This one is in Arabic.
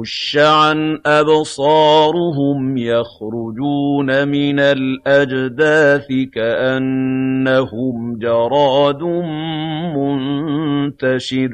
خُشَّعًا أَبْصَارُهُمْ يَخْرُجُونَ مِنَ الْأَجْدَاثِ كَأَنَّهُمْ جَرَادٌ مُّنتَشِرٌ